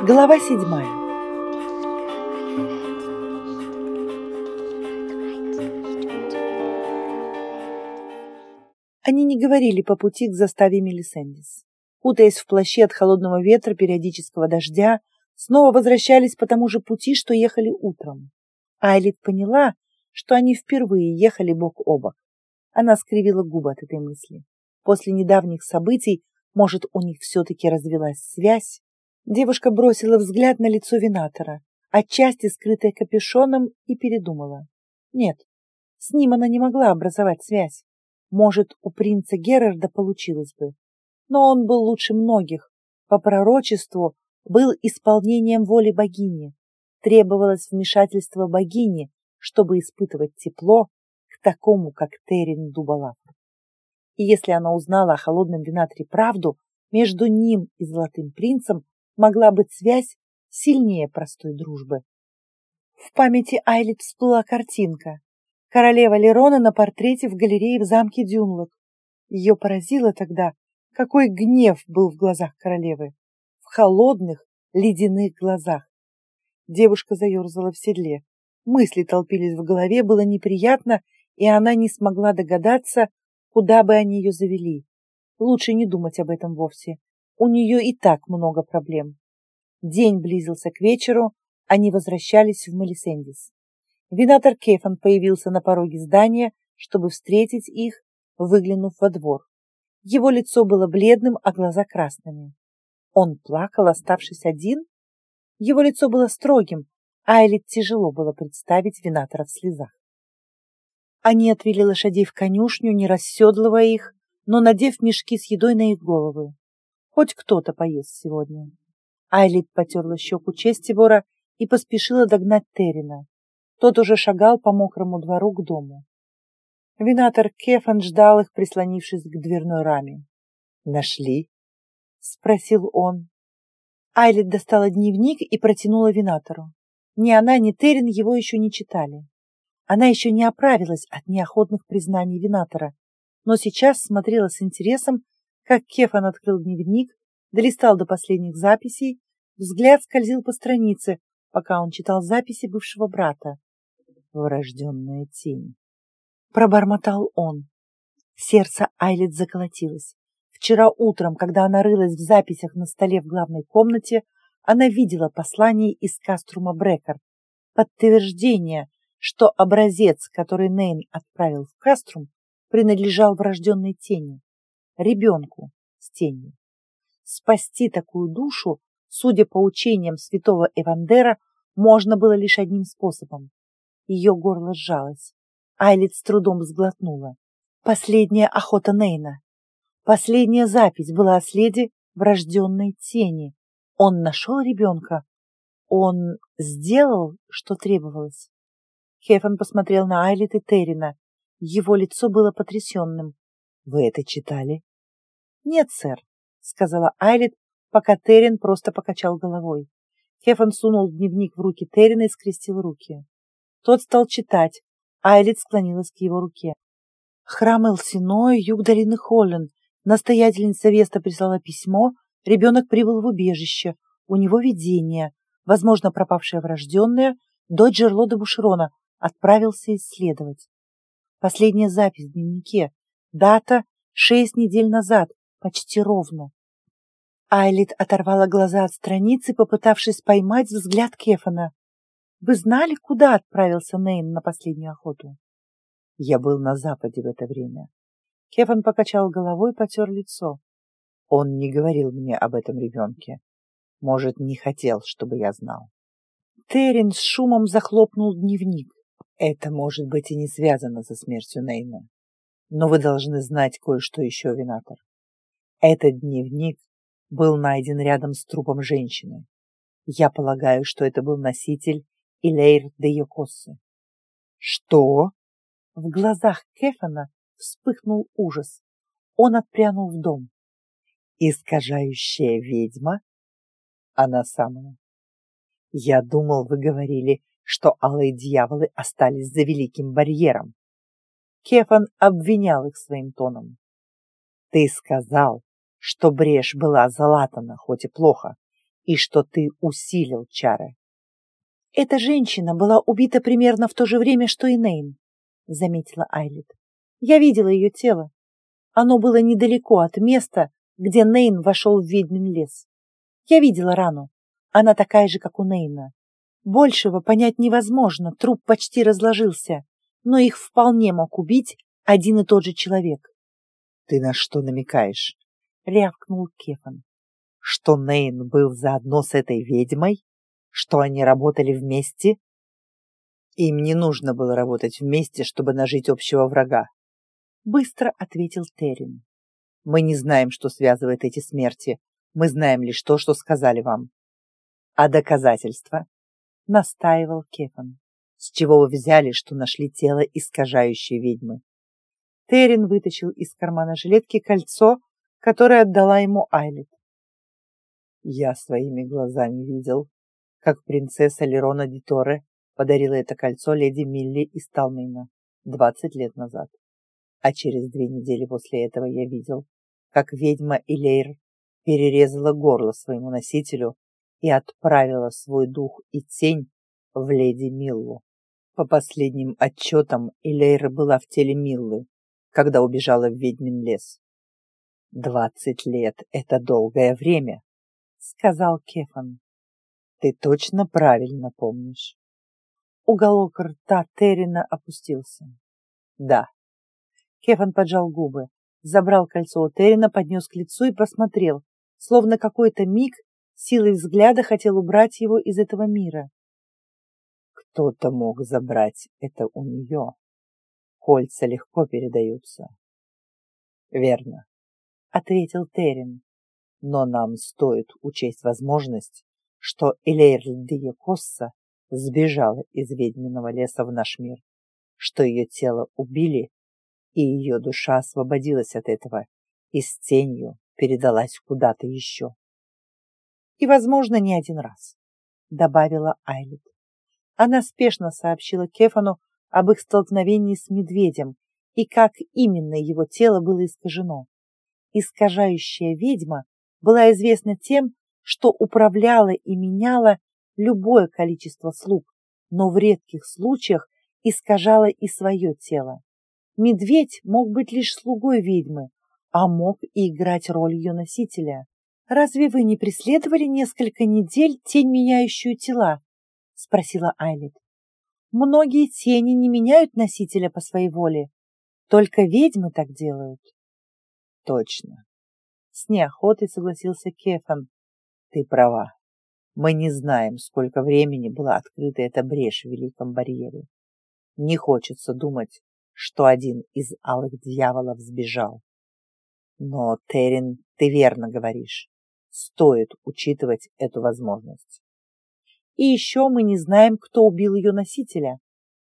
Глава седьмая. Они не говорили по пути к заставе Мелисендис. Путаясь в плаще от холодного ветра, периодического дождя, снова возвращались по тому же пути, что ехали утром. Айлит поняла, что они впервые ехали бок о бок. Она скривила губы от этой мысли. После недавних событий, может, у них все-таки развилась связь, Девушка бросила взгляд на лицо винатора, отчасти скрытое капюшоном, и передумала. Нет, с ним она не могла образовать связь. Может, у принца Герарда получилось бы. Но он был лучше многих. По пророчеству был исполнением воли богини. Требовалось вмешательство богини, чтобы испытывать тепло к такому, как Терин Дубалафр. И если она узнала о холодном винатре правду, между ним и Золотым принцем могла быть связь сильнее простой дружбы. В памяти Айлит всплыла картинка. Королева Лерона на портрете в галерее в замке Дюнлок. Ее поразило тогда, какой гнев был в глазах королевы. В холодных, ледяных глазах. Девушка заерзала в седле. Мысли толпились в голове, было неприятно, и она не смогла догадаться, куда бы они ее завели. Лучше не думать об этом вовсе. У нее и так много проблем. День близился к вечеру, они возвращались в Мелисендис. Винатор Кефан появился на пороге здания, чтобы встретить их, выглянув во двор. Его лицо было бледным, а глаза красными. Он плакал, оставшись один? Его лицо было строгим, а Элит тяжело было представить Винатора в слезах. Они отвели лошадей в конюшню, не расседлывая их, но надев мешки с едой на их головы. Хоть кто-то поест сегодня. Айлит потерла щеку Честибора и поспешила догнать Террина. Тот уже шагал по мокрому двору к дому. Винатор Кефан ждал их, прислонившись к дверной раме. «Нашли?» — спросил он. Айлит достала дневник и протянула Винатору. Ни она, ни Террин его еще не читали. Она еще не оправилась от неохотных признаний Винатора, но сейчас смотрела с интересом как Кефан открыл дневник, долистал до последних записей, взгляд скользил по странице, пока он читал записи бывшего брата. «Врожденная тень», — пробормотал он. Сердце Айлет заколотилось. Вчера утром, когда она рылась в записях на столе в главной комнате, она видела послание из Каструма Брекер, подтверждение, что образец, который Нейн отправил в Каструм, принадлежал врожденной тени ребенку с тенью. Спасти такую душу, судя по учениям святого Эвандера, можно было лишь одним способом. Ее горло сжалось. Айлит с трудом сглотнула. Последняя охота Нейна. Последняя запись была о следе врожденной тени. Он нашел ребенка. Он сделал, что требовалось. Хефен посмотрел на Айлит и Террина. Его лицо было потрясенным. «Вы это читали?» «Нет, сэр», — сказала Айлет, пока Террин просто покачал головой. Хефан сунул дневник в руки Террина и скрестил руки. Тот стал читать. Айлет склонилась к его руке. Храм Элсиной, юг долины Холлен. Настоятельница Веста прислала письмо. Ребенок прибыл в убежище. У него видение. Возможно, пропавшая врожденная, дочь Жерлода Бушерона, отправился исследовать. Последняя запись в дневнике. Дата шесть недель назад почти ровно. Айлит оторвала глаза от страницы, попытавшись поймать взгляд Кефана. «Вы знали, куда отправился Нейн на последнюю охоту?» «Я был на западе в это время». Кефан покачал головой, потер лицо. Он не говорил мне об этом ребенке. Может, не хотел, чтобы я знал. Террин с шумом захлопнул дневник. Это, может быть, и не связано со смертью Нейна. Но вы должны знать кое-что еще, Винатор. Этот дневник был найден рядом с трупом женщины. Я полагаю, что это был носитель Илейр де Йокосы. Что? В глазах Кефана вспыхнул ужас. Он отпрянул в дом. Искажающая ведьма? Она самая. Я думал, вы говорили, что алые дьяволы остались за великим барьером. Кефан обвинял их своим тоном. Ты сказал, что брешь была залатана, хоть и плохо, и что ты усилил чары. Эта женщина была убита примерно в то же время, что и Нейн, заметила Айлит. Я видела ее тело. Оно было недалеко от места, где Нейн вошел в ведьмин лес. Я видела рану. Она такая же, как у Нейна. Большего понять невозможно, труп почти разложился, но их вполне мог убить один и тот же человек. — Ты на что намекаешь? — рявкнул Кефан. — Что Нейн был заодно с этой ведьмой? Что они работали вместе? Им не нужно было работать вместе, чтобы нажить общего врага. Быстро ответил Террин. Мы не знаем, что связывает эти смерти. Мы знаем лишь то, что сказали вам. А доказательства? Настаивал Кефан. С чего вы взяли, что нашли тело искажающей ведьмы? Террин вытащил из кармана жилетки кольцо, которое отдала ему Айлет. Я своими глазами видел, как принцесса Лерона Диторе подарила это кольцо леди Милли из Талмейна двадцать лет назад. А через две недели после этого я видел, как ведьма Илейр перерезала горло своему носителю и отправила свой дух и тень в леди Миллу. По последним отчетам, Илейра была в теле Миллы, когда убежала в ведьмин лес. «Двадцать лет — это долгое время», — сказал Кефан. «Ты точно правильно помнишь?» Уголок рта Террина опустился. «Да». Кефан поджал губы, забрал кольцо у Террина, поднес к лицу и посмотрел, словно какой-то миг силой взгляда хотел убрать его из этого мира. Кто-то мог забрать это у нее. Кольца легко передаются. Верно, ответил Терен. Но нам стоит учесть возможность, что Элейр Диекосса сбежала из ведьминого леса в наш мир, что ее тело убили, и ее душа освободилась от этого и с тенью передалась куда-то еще. И, возможно, не один раз, добавила Айлет. Она спешно сообщила Кефану об их столкновении с медведем и как именно его тело было искажено. Искажающая ведьма была известна тем, что управляла и меняла любое количество слуг, но в редких случаях искажала и свое тело. Медведь мог быть лишь слугой ведьмы, а мог и играть роль ее носителя. «Разве вы не преследовали несколько недель тень, меняющую тела?» — спросила Айлет. «Многие тени не меняют носителя по своей воле. Только ведьмы так делают». «Точно». С неохотой согласился Кефан. «Ты права. Мы не знаем, сколько времени была открыта эта брешь в Великом барьере. Не хочется думать, что один из алых дьяволов сбежал. Но, Терин, ты верно говоришь. Стоит учитывать эту возможность. И еще мы не знаем, кто убил ее носителя.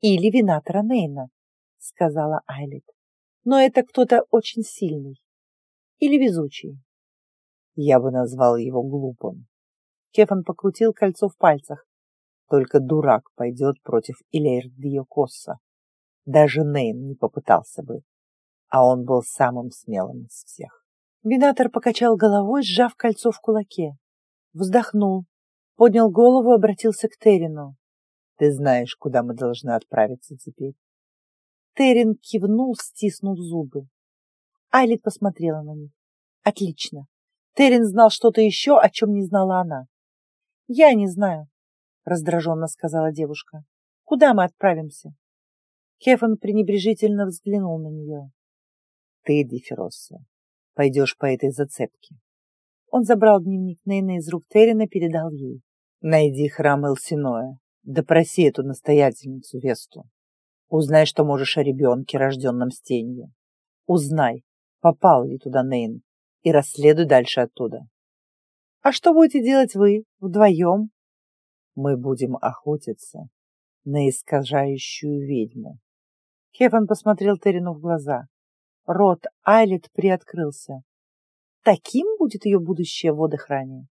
Или винатора Нейна, сказала Айлет. Но это кто-то очень сильный. Или везучий. Я бы назвал его глупым. Кефан покрутил кольцо в пальцах. Только дурак пойдет против Илейр Диокосса. Даже Нейн не попытался бы а он был самым смелым из всех. Винатор покачал головой, сжав кольцо в кулаке. Вздохнул, поднял голову и обратился к Терину. «Ты знаешь, куда мы должны отправиться теперь?» Терин кивнул, стиснув зубы. Айлит посмотрела на них. «Отлично. Терин знал что-то еще, о чем не знала она». «Я не знаю», — раздраженно сказала девушка. «Куда мы отправимся?» Кефан пренебрежительно взглянул на нее. Ты, Дифиросса, пойдешь по этой зацепке. Он забрал дневник Нейна из рук Террина, передал ей. Найди храм Элсиноя, допроси эту настоятельницу Весту. Узнай, что можешь о ребенке, рожденном с тенью. Узнай, попал ли туда Нейн, и расследуй дальше оттуда. А что будете делать вы вдвоем? Мы будем охотиться на искажающую ведьму. Кефан посмотрел Терину в глаза. Рот Айлет приоткрылся. Таким будет ее будущее в водохране.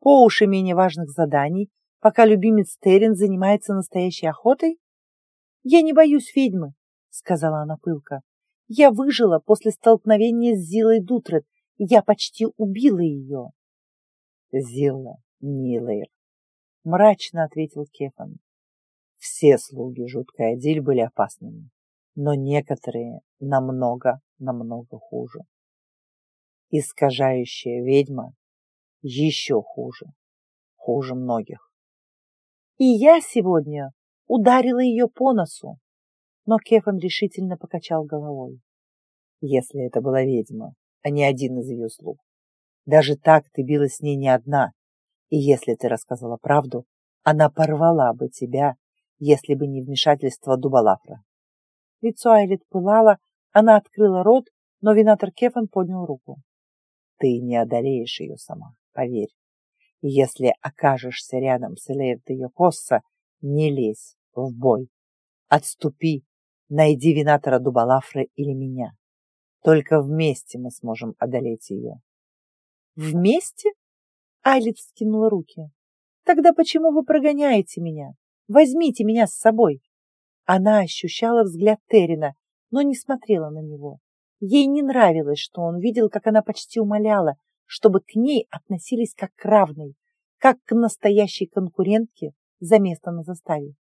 По уши менее важных заданий, пока любимец Терен занимается настоящей охотой? Я не боюсь ведьмы, сказала она пылко. Я выжила после столкновения с Зилой Дутрет. Я почти убила ее. Зилла Нилейр. Мрачно ответил Кефан. Все слуги жуткой Адиль были опасными, но некоторые намного, намного хуже. Искажающая ведьма еще хуже, хуже многих. И я сегодня ударила ее по носу, но Кефан решительно покачал головой. Если это была ведьма, а не один из ее слуг. Даже так ты билась с ней не одна, и если ты рассказала правду, она порвала бы тебя, если бы не вмешательство Дубалафра. Лицо Айлит пылало, она открыла рот, но винатор Кефан поднял руку. Ты не одолеешь ее сама, поверь. И если окажешься рядом с Элеев Йокосса, не лезь в бой. Отступи, найди винатора Дубалафра или меня. Только вместе мы сможем одолеть ее. Вместе? Айлит скинула руки. Тогда почему вы прогоняете меня? Возьмите меня с собой. Она ощущала взгляд Террина, но не смотрела на него. Ей не нравилось, что он видел, как она почти умоляла, чтобы к ней относились как к равной, как к настоящей конкурентке за место на заставе.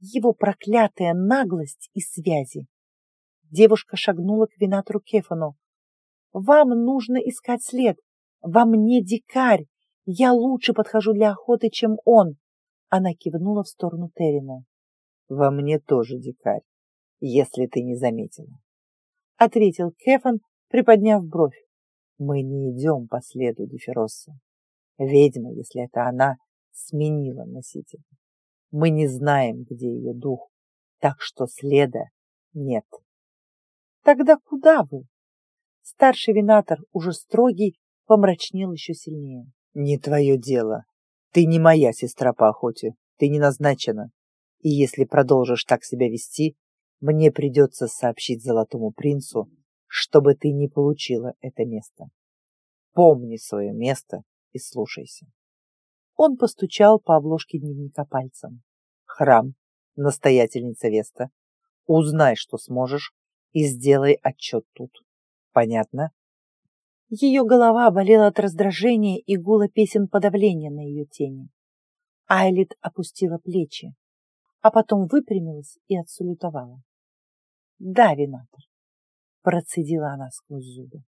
Его проклятая наглость и связи. Девушка шагнула к винатору Кефану. «Вам нужно искать след. Во мне дикарь. Я лучше подхожу для охоты, чем он». Она кивнула в сторону Террина. «Во мне тоже дикарь, если ты не заметила», — ответил Кефан, приподняв бровь. «Мы не идем по следу Дефиросса. Ведьма, если это она, сменила носителя. Мы не знаем, где ее дух, так что следа нет». Тогда куда вы? Старший винатор, уже строгий, помрачнел еще сильнее. Не твое дело. Ты не моя сестра по охоте. Ты не назначена. И если продолжишь так себя вести, мне придется сообщить Золотому принцу, чтобы ты не получила это место. Помни свое место и слушайся. Он постучал по обложке дневника пальцем. Храм, настоятельница Веста, узнай, что сможешь, и сделай отчет тут. Понятно? Ее голова болела от раздражения и гула песен подавления на ее тени. Айлит опустила плечи, а потом выпрямилась и отсалютовала. «Да, винатор», — процедила она сквозь зубы.